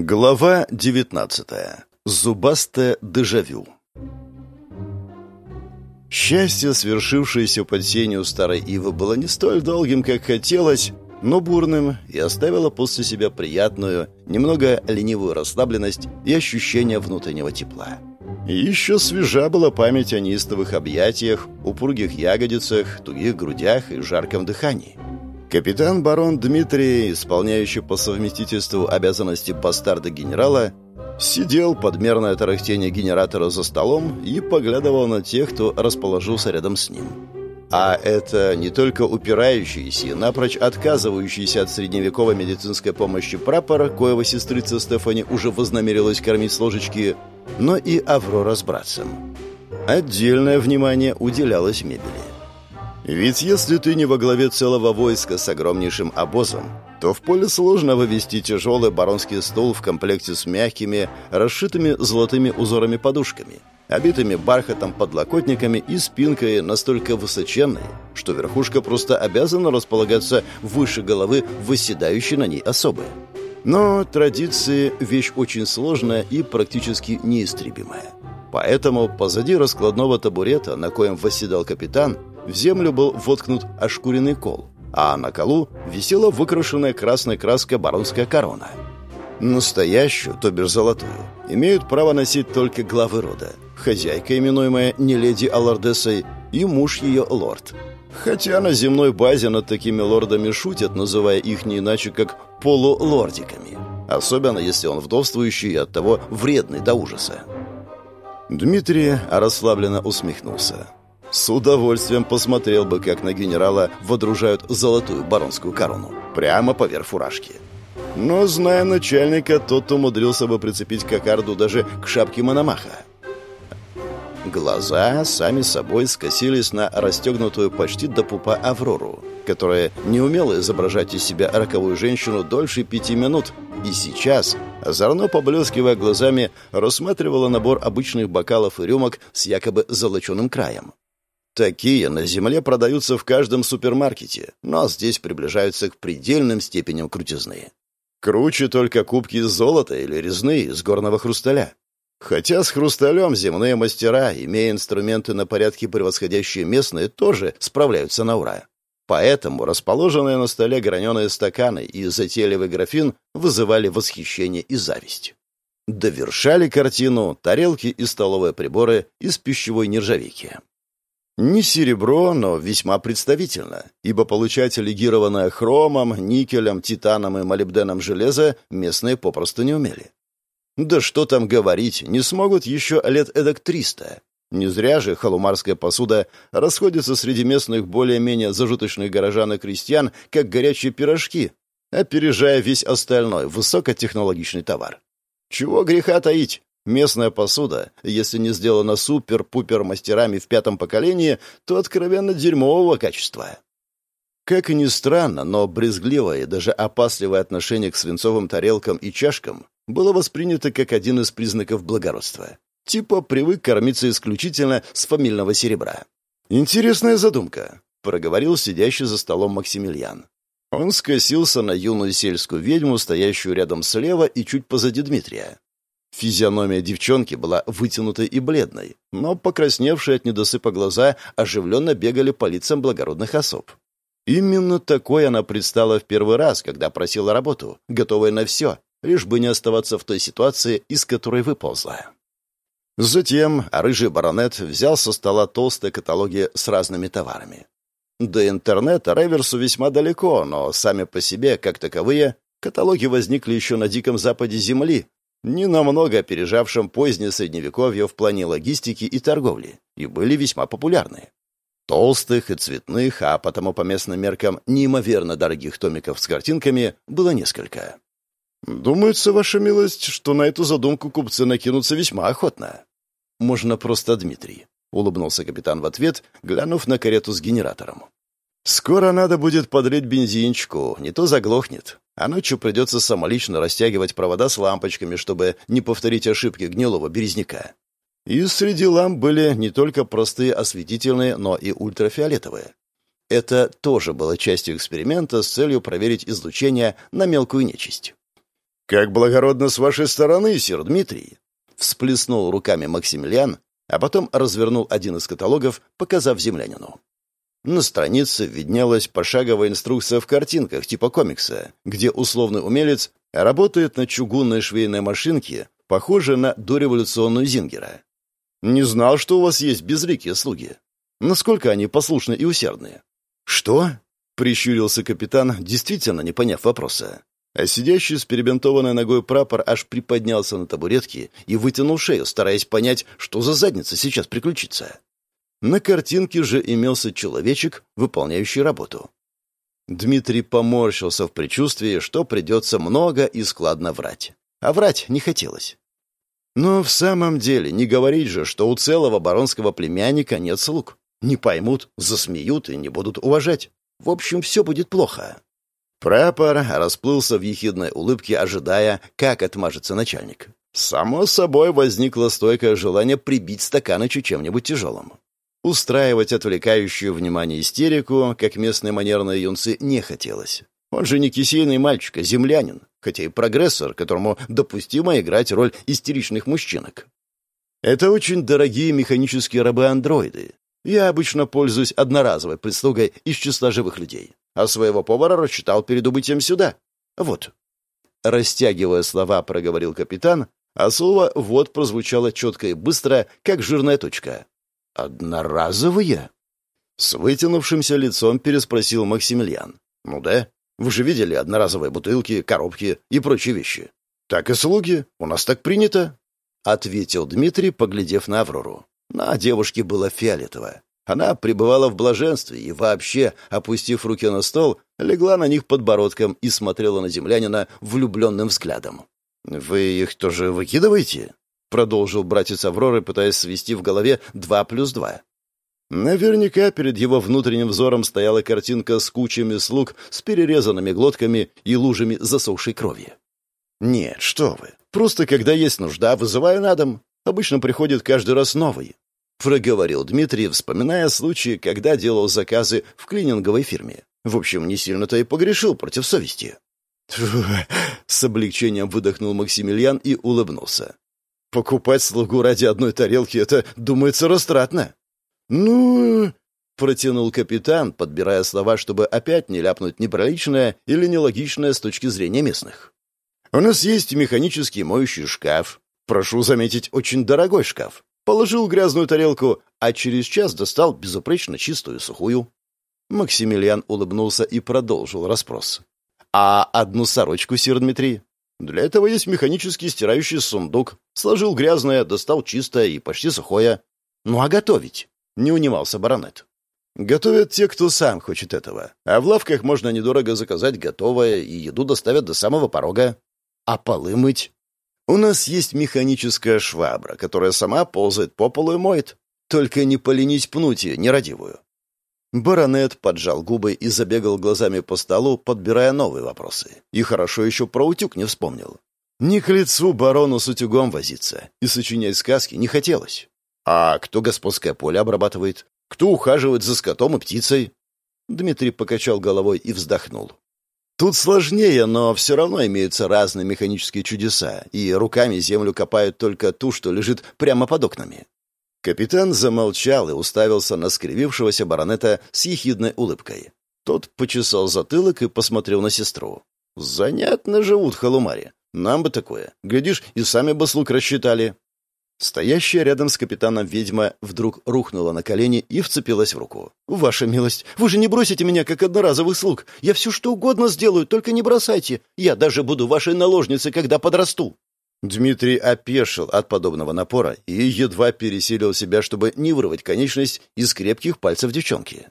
Глава 19. Зубастое дежавю. Счастье, свершившееся под сенью старой ивы, было не столь долгим, как хотелось, но бурным и оставило после себя приятную, немного ленивую расслабленность и ощущение внутреннего тепла. Еще свежа была память о неистовых объятиях, упругих ягодицах, тугих грудях и жарком дыхании. Капитан-барон Дмитрий, исполняющий по совместительству обязанности бастарда генерала, сидел под мерное тарахтение генератора за столом и поглядывал на тех, кто расположился рядом с ним. А это не только упирающийся, напрочь отказывающийся от средневековой медицинской помощи прапора, коего сестрица Стефани уже вознамерилась кормить с ложечки, но и Аврора с братцем. Отдельное внимание уделялось мебели. Ведь если ты не во главе целого войска с огромнейшим обозом, то в поле сложно вывести тяжелый баронский стол в комплекте с мягкими, расшитыми золотыми узорами подушками, обитыми бархатом подлокотниками и спинкой настолько высоченной, что верхушка просто обязана располагаться выше головы восседающей на ней особы. Но традиции – вещь очень сложная и практически неистребимая. Поэтому позади раскладного табурета, на коем восседал капитан, в землю был воткнут ошкуренный кол, а на колу висела выкрашенная красной краской баронская корона. Настоящую, то бишь золотую, имеют право носить только главы рода. Хозяйка, именуемая не леди Аллардесой, и муж ее лорд. Хотя на земной базе над такими лордами шутят, называя их не иначе как полулордиками. Особенно, если он вдовствующий и оттого вредный до ужаса. Дмитрий расслабленно усмехнулся. С удовольствием посмотрел бы, как на генерала водружают золотую баронскую корону. Прямо поверх фуражки. Но, зная начальника, тот умудрился бы прицепить кокарду даже к шапке Мономаха. Глаза сами собой скосились на расстегнутую почти до пупа Аврору, которая не умела изображать из себя роковую женщину дольше пяти минут, и сейчас, озорно поблескивая глазами, рассматривала набор обычных бокалов и рюмок с якобы золоченым краем. Такие на земле продаются в каждом супермаркете, но здесь приближаются к предельным степеням крутизны. Круче только кубки из золота или резные из горного хрусталя. Хотя с хрусталем земные мастера, имея инструменты на порядке превосходящие местные, тоже справляются на ура. Поэтому расположенные на столе граненые стаканы и затейливый графин вызывали восхищение и зависть. Довершали картину тарелки и столовые приборы из пищевой нержавейки. Не серебро, но весьма представительно, ибо получать легированное хромом, никелем, титаном и молибденом железо местные попросту не умели. Да что там говорить, не смогут еще лет эдак триста. Не зря же халумарская посуда расходится среди местных более-менее зажиточных горожан и крестьян, как горячие пирожки, опережая весь остальной высокотехнологичный товар. Чего греха таить? Местная посуда, если не сделана супер-пупер мастерами в пятом поколении, то откровенно дерьмового качества. Как и ни странно, но брезгливое и даже опасливое отношение к свинцовым тарелкам и чашкам было воспринято как один из признаков благородства. Типа привык кормиться исключительно с фамильного серебра. «Интересная задумка», — проговорил сидящий за столом Максимилиан. Он скосился на юную сельскую ведьму, стоящую рядом слева и чуть позади Дмитрия. Физиономия девчонки была вытянутой и бледной, но покрасневшие от недосыпа глаза оживленно бегали по лицам благородных особ. Именно такой она предстала в первый раз, когда просила работу, готовая на все, лишь бы не оставаться в той ситуации, из которой выползла. Затем рыжий баронет взял со стола толстые каталоги с разными товарами. До интернета реверсу весьма далеко, но сами по себе, как таковые, каталоги возникли еще на Диком Западе Земли, ненамного опережавшим позднее Средневековье в плане логистики и торговли, и были весьма популярны. Толстых и цветных, а потому по местным меркам неимоверно дорогих томиков с картинками было несколько. «Думается, ваша милость, что на эту задумку купцы накинутся весьма охотно». «Можно просто Дмитрий», — улыбнулся капитан в ответ, глянув на карету с генератором. «Скоро надо будет подлить бензинчику, не то заглохнет а ночью придется самолично растягивать провода с лампочками, чтобы не повторить ошибки гнилого березняка. И среди ламп были не только простые осветительные, но и ультрафиолетовые. Это тоже было частью эксперимента с целью проверить излучение на мелкую нечисть. «Как благородно с вашей стороны, сир Дмитрий!» Всплеснул руками Максимилиан, а потом развернул один из каталогов, показав землянину. На странице виднелась пошаговая инструкция в картинках типа комикса, где условный умелец работает на чугунной швейной машинке, похожей на дореволюционную Зингера. «Не знал, что у вас есть безликие слуги. Насколько они послушны и усердны?» «Что?» — прищурился капитан, действительно не поняв вопроса. А сидящий с перебинтованной ногой прапор аж приподнялся на табуретке и вытянул шею, стараясь понять, что за задница сейчас приключится. На картинке же имелся человечек, выполняющий работу. Дмитрий поморщился в предчувствии, что придется много и складно врать. А врать не хотелось. Но в самом деле не говорить же, что у целого баронского племянника нет слуг. Не поймут, засмеют и не будут уважать. В общем, все будет плохо. Прапор расплылся в ехидной улыбке, ожидая, как отмажется начальник. Само собой возникло стойкое желание прибить стаканыч чем-нибудь тяжелым. Устраивать отвлекающую внимание истерику, как местные манерные юнцы, не хотелось. Он же не кисейный мальчик, а землянин, хотя и прогрессор, которому допустимо играть роль истеричных мужчинок. Это очень дорогие механические рабы-андроиды. Я обычно пользуюсь одноразовой прислугой из числа живых людей а своего повара рассчитал перед убытием сюда. Вот». Растягивая слова, проговорил капитан, а слово «вот» прозвучало четко и быстро, как жирная точка. «Одноразовые?» С вытянувшимся лицом переспросил Максимилиан. «Ну да, вы же видели одноразовые бутылки, коробки и прочие вещи. Так и слуги, у нас так принято», — ответил Дмитрий, поглядев на Аврору. На девушке было фиолетово. Она пребывала в блаженстве и вообще, опустив руки на стол, легла на них подбородком и смотрела на землянина влюбленным взглядом. «Вы их тоже выкидываете?» — продолжил братец Авроры, пытаясь свести в голове два плюс два. Наверняка перед его внутренним взором стояла картинка с кучами слуг с перерезанными глотками и лужами засохшей крови. «Нет, что вы. Просто когда есть нужда, вызываю на дом. Обычно приходит каждый раз новый. — проговорил Дмитрий, вспоминая случаи, когда делал заказы в клининговой фирме. В общем, не сильно-то и погрешил против совести. С облегчением выдохнул Максимилиан и улыбнулся. «Покупать слугу ради одной тарелки — это, думается, растратно». «Ну...» — протянул капитан, подбирая слова, чтобы опять не ляпнуть неприличное или нелогичное с точки зрения местных. «У нас есть механический моющий шкаф. Прошу заметить, очень дорогой шкаф положил грязную тарелку, а через час достал безупречно чистую сухую. Максимилиан улыбнулся и продолжил расспрос. «А одну сорочку, сир Дмитрий?» «Для этого есть механический стирающий сундук. Сложил грязное, достал чистое и почти сухое. Ну а готовить?» — не унимался баронет. «Готовят те, кто сам хочет этого. А в лавках можно недорого заказать готовое, и еду доставят до самого порога. А полы мыть?» У нас есть механическая швабра, которая сама ползает по полу и моет. Только не поленись пнуть ее, нерадивую». Баронет поджал губы и забегал глазами по столу, подбирая новые вопросы. И хорошо еще про утюг не вспомнил. Не к лицу барону с утюгом возиться, и сочинять сказки не хотелось. А кто господское поле обрабатывает? Кто ухаживает за скотом и птицей? Дмитрий покачал головой и вздохнул. Тут сложнее, но все равно имеются разные механические чудеса, и руками землю копают только ту, что лежит прямо под окнами. Капитан замолчал и уставился на скривившегося баронета с ехидной улыбкой. Тот почесал затылок и посмотрел на сестру. «Занятно живут халумари. Нам бы такое. Глядишь, и сами бы слуг рассчитали». Стоящая рядом с капитаном ведьма вдруг рухнула на колени и вцепилась в руку. «Ваша милость, вы же не бросите меня, как одноразовых слуг. Я все что угодно сделаю, только не бросайте. Я даже буду вашей наложницей, когда подрасту». Дмитрий опешил от подобного напора и едва пересилил себя, чтобы не вырвать конечность из крепких пальцев девчонки.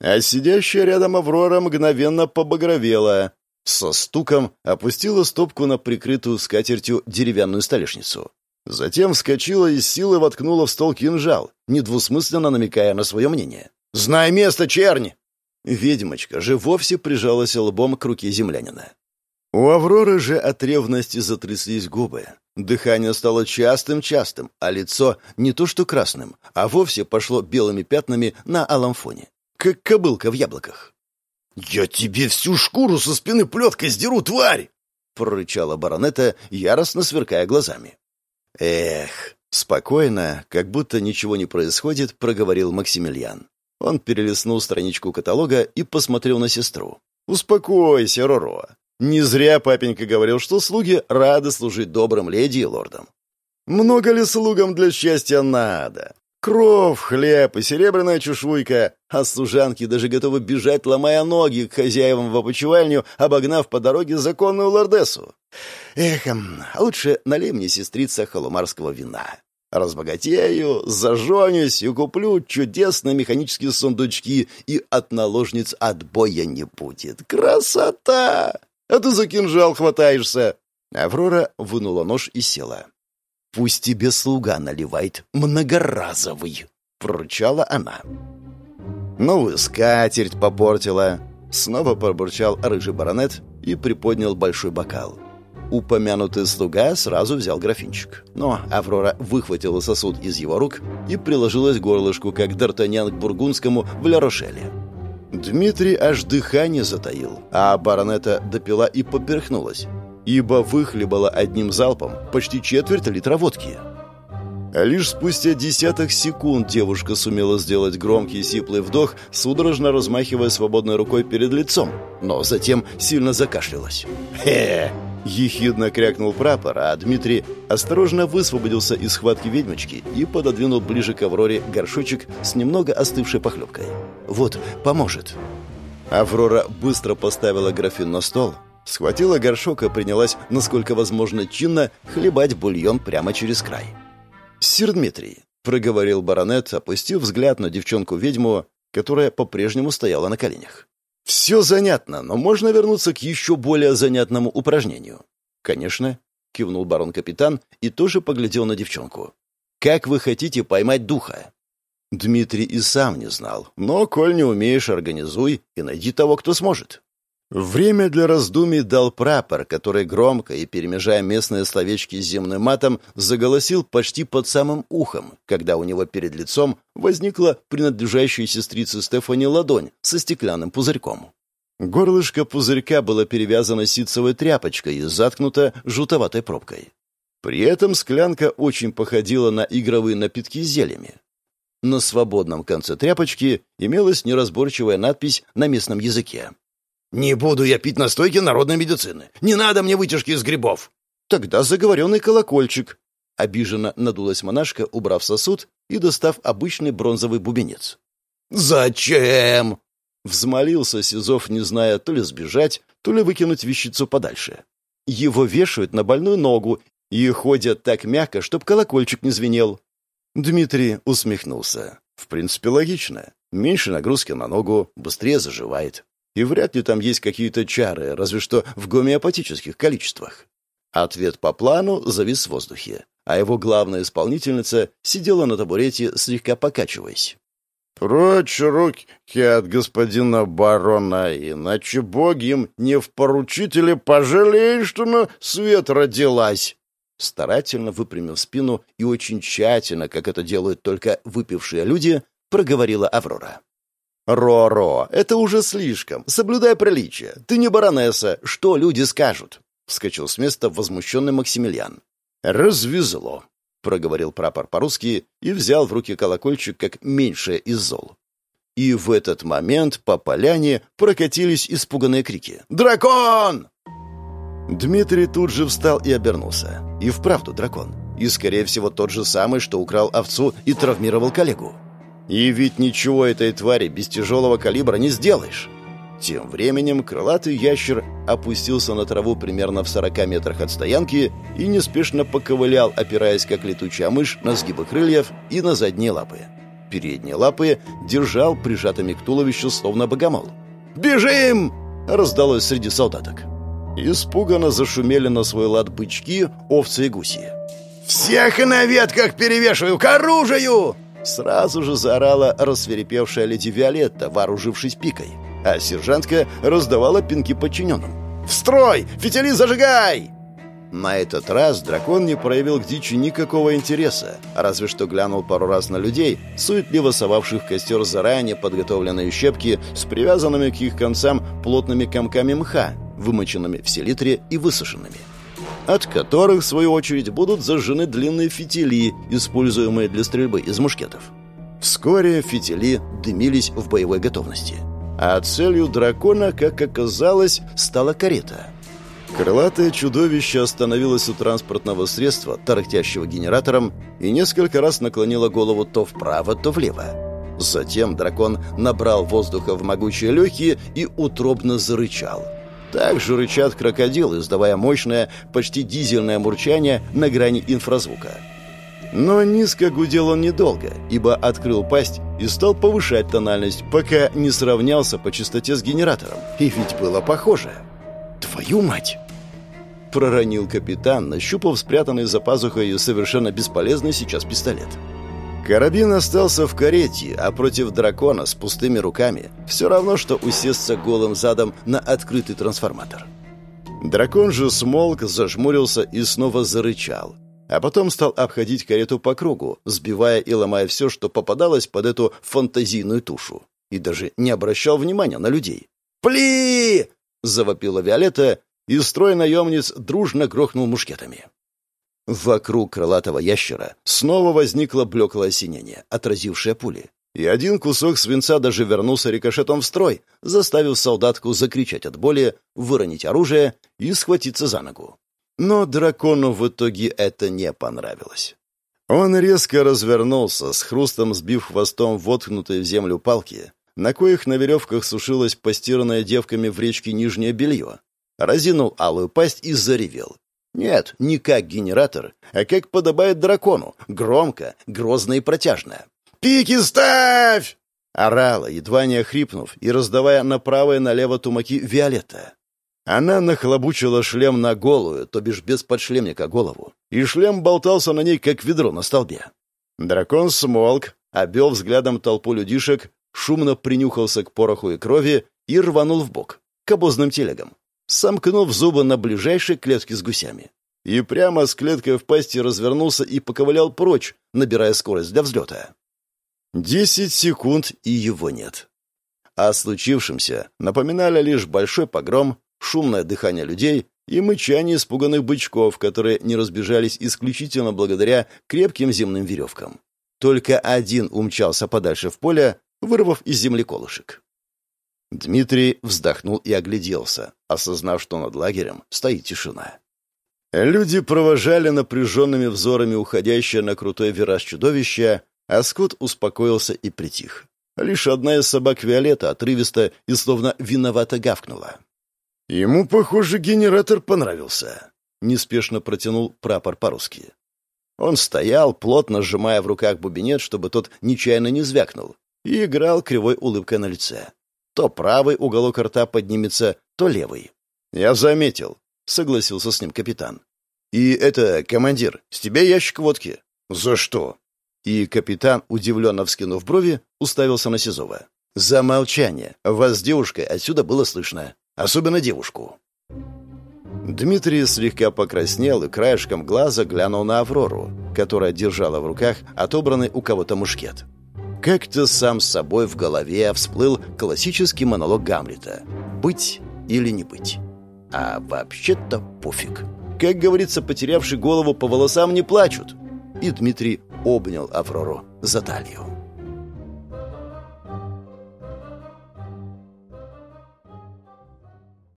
А сидящая рядом Аврора мгновенно побагровела. Со стуком опустила стопку на прикрытую скатертью деревянную столешницу. Затем вскочила и с силой воткнула в стол кинжал, недвусмысленно намекая на свое мнение. «Знай место, чернь!» Ведьмочка же вовсе прижалась лбом к руке землянина. У Авроры же от ревности затряслись губы. Дыхание стало частым-частым, а лицо не то что красным, а вовсе пошло белыми пятнами на алом фоне, как кобылка в яблоках. «Я тебе всю шкуру со спины плеткой сдеру, тварь!» прорычала баронета, яростно сверкая глазами. «Эх!» Спокойно, как будто ничего не происходит, проговорил Максимилиан. Он перелистнул страничку каталога и посмотрел на сестру. «Успокойся, Роро. Не зря папенька говорил, что слуги рады служить добрым леди и лордам. Много ли слугам для счастья надо? Кров, хлеб и серебряная чешуйка, а служанки даже готовы бежать, ломая ноги к хозяевам в опочивальню, обогнав по дороге законную лордесу. Эх, лучше налей мне, сестрица, холумарского вина. Разбогатею, зажженюсь и куплю чудесные механические сундучки, и от наложниц отбоя не будет. Красота! А ты за кинжал хватаешься. Аврора вынула нож и села. «Пусть тебе слуга наливает многоразовый», — прорычала она. «Ну, скатерть попортила», — снова пробурчал рыжий баронет и приподнял большой бокал. Упомянутый слуга сразу взял графинчик. Но Аврора выхватила сосуд из его рук и приложилась горлышку, как Д'Артаньян к бургундскому в Ля-Рошеле. Дмитрий аж дыхание затаил, а баронета допила и поперхнулась ибо выхлебала одним залпом почти четверть литра водки. А лишь спустя десяток секунд девушка сумела сделать громкий сиплый вдох, судорожно размахивая свободной рукой перед лицом, но затем сильно закашлялась. «Хе!» — ехидно крякнул прапор, а Дмитрий осторожно высвободился из схватки ведьмочки и пододвинул ближе к Авроре горшочек с немного остывшей похлебкой. «Вот, поможет». Аврора быстро поставила графин на стол, Схватила горшок и принялась, насколько возможно чинно, хлебать бульон прямо через край. «Сир Дмитрий», — проговорил баронет, опустив взгляд на девчонку-ведьму, которая по-прежнему стояла на коленях. «Все занятно, но можно вернуться к еще более занятному упражнению». «Конечно», — кивнул барон-капитан и тоже поглядел на девчонку. «Как вы хотите поймать духа?» Дмитрий и сам не знал, но, коль не умеешь, организуй и найди того, кто сможет. Время для раздумий дал прапор, который громко и, перемежая местные словечки с земным матом, заголосил почти под самым ухом, когда у него перед лицом возникла принадлежащая сестрице Стефани ладонь со стеклянным пузырьком. Горлышко пузырька было перевязано ситцевой тряпочкой и заткнуто жутоватой пробкой. При этом склянка очень походила на игровые напитки с зельями. На свободном конце тряпочки имелась неразборчивая надпись на местном языке. «Не буду я пить настойки народной медицины. Не надо мне вытяжки из грибов». «Тогда заговоренный колокольчик». Обиженно надулась монашка, убрав сосуд и достав обычный бронзовый бубенец. «Зачем?» Взмолился Сизов, не зная то ли сбежать, то ли выкинуть вещицу подальше. Его вешают на больную ногу и ходят так мягко, чтоб колокольчик не звенел. Дмитрий усмехнулся. В принципе, логично. Меньше нагрузки на ногу, быстрее заживает. И вряд ли там есть какие-то чары, разве что в гомеопатических количествах. Ответ по плану завис в воздухе, а его главная исполнительница сидела на табурете, слегка покачиваясь. «Прочь руки от господина барона, иначе боги им не в поручителе пожалеют, что на свет родилась!» Старательно выпрямив спину и очень тщательно, как это делают только выпившие люди, проговорила Аврора. «Ро-ро, это уже слишком. Соблюдай приличие. Ты не баронесса. Что люди скажут?» Вскочил с места возмущенный Максимилиан. «Развезло», — проговорил прапор по-русски и взял в руки колокольчик как меньшее из зол. И в этот момент по поляне прокатились испуганные крики. «Дракон!» Дмитрий тут же встал и обернулся. И вправду дракон. И, скорее всего, тот же самый, что украл овцу и травмировал коллегу. И ведь ничего этой твари без тяжелого калибра не сделаешь. Тем временем крылатый ящер опустился на траву примерно в 40 метрах от стоянки и неспешно поковылял, опираясь как летучая мышь на сгибы крыльев и на задние лапы. Передние лапы держал прижатыми к туловищу, словно богомол. «Бежим!» — раздалось среди солдаток. Испуганно зашумели на свой лад бычки, овцы и гуси. «Всех на ветках перевешиваю к оружию!» Сразу же заорала рассверепевшая леди Виолетта, вооружившись пикой. А сержантка раздавала пинки подчиненным. «В строй! Фитили зажигай!» На этот раз дракон не проявил к дичи никакого интереса, разве что глянул пару раз на людей, суетливо совавших в костер заранее подготовленные щепки с привязанными к их концам плотными комками мха, вымоченными в селитре и высушенными, от которых, в свою очередь, будут зажжены длинные фитили, используемые для стрельбы из мушкетов. Вскоре фитили дымились в боевой готовности. А целью дракона, как оказалось, стала карета. Крылатое чудовище остановилось у транспортного средства, тарахтящего генератором, и несколько раз наклонило голову то вправо, то влево. Затем дракон набрал воздуха в могучие легкие и утробно зарычал. Так же рычат крокодилы, издавая мощное, почти дизельное мурчание на грани инфразвука. Но низко гудел он недолго, ибо открыл пасть и стал повышать тональность, пока не сравнялся по частоте с генератором. И ведь было похоже. «Твою мать!» Проронил капитан, нащупав спрятанный за пазухой совершенно бесполезный сейчас пистолет. Карабин остался в карете, а против дракона с пустыми руками все равно, что усесться голым задом на открытый трансформатор. Дракон же смолк, зажмурился и снова зарычал. А потом стал обходить карету по кругу, сбивая и ломая все, что попадалось под эту фантазийную тушу. И даже не обращал внимания на людей. «Пли!» — завопила Виолетта, и строй наемниц дружно грохнул мушкетами. Вокруг крылатого ящера снова возникло блеклое осенение, отразившее пули. И один кусок свинца даже вернулся рикошетом в строй, заставив солдатку закричать от боли, выронить оружие и схватиться за ногу. Но дракону в итоге это не понравилось. Он резко развернулся, с хрустом сбив хвостом воткнутые в землю палки, на коих на веревках сушилось постиранное девками в речке нижнее белье, разинул алую пасть и заревел. Нет, не как генератор, а как подобает дракону, громко, грозно и протяжно. «Пики ставь!» Орала, едва не охрипнув и раздавая направо и налево тумаки Виолетта. Она нахлобучила шлем на голую, то бишь без подшлемника голову, и шлем болтался на ней, как ведро на столбе. Дракон смолк, обвел взглядом толпу людишек, шумно принюхался к пороху и крови и рванул в бок к обозным телегам сомкнув зубы на ближайшей клетке с гусями. И прямо с клеткой в пасти развернулся и поковылял прочь, набирая скорость для взлета. Десять секунд, и его нет. О случившемся напоминали лишь большой погром, шумное дыхание людей и мычание испуганных бычков, которые не разбежались исключительно благодаря крепким земным веревкам. Только один умчался подальше в поле, вырвав из земли колышек. Дмитрий вздохнул и огляделся, осознав, что над лагерем стоит тишина. Люди провожали напряженными взорами уходящее на крутой вираж чудовища, а Скотт успокоился и притих. Лишь одна из собак Виолетта отрывисто и словно виновато гавкнула. «Ему, похоже, генератор понравился», — неспешно протянул прапор по-русски. Он стоял, плотно сжимая в руках бубенец, чтобы тот нечаянно не звякнул, и играл кривой улыбкой на лице. То правый уголок рта поднимется, то левый. «Я заметил», — согласился с ним капитан. «И это, командир, с тебя ящик водки». «За что?» И капитан, удивленно вскинув брови, уставился на Сизова. «За молчание. Вас с девушкой отсюда было слышно. Особенно девушку». Дмитрий слегка покраснел и краешком глаза глянул на Аврору, которая держала в руках отобранный у кого-то мушкет. Как-то сам собой в голове всплыл классический монолог Гамлета «Быть или не быть». А вообще-то пофиг. Как говорится, потерявший голову по волосам не плачут. И Дмитрий обнял Аврору за талию.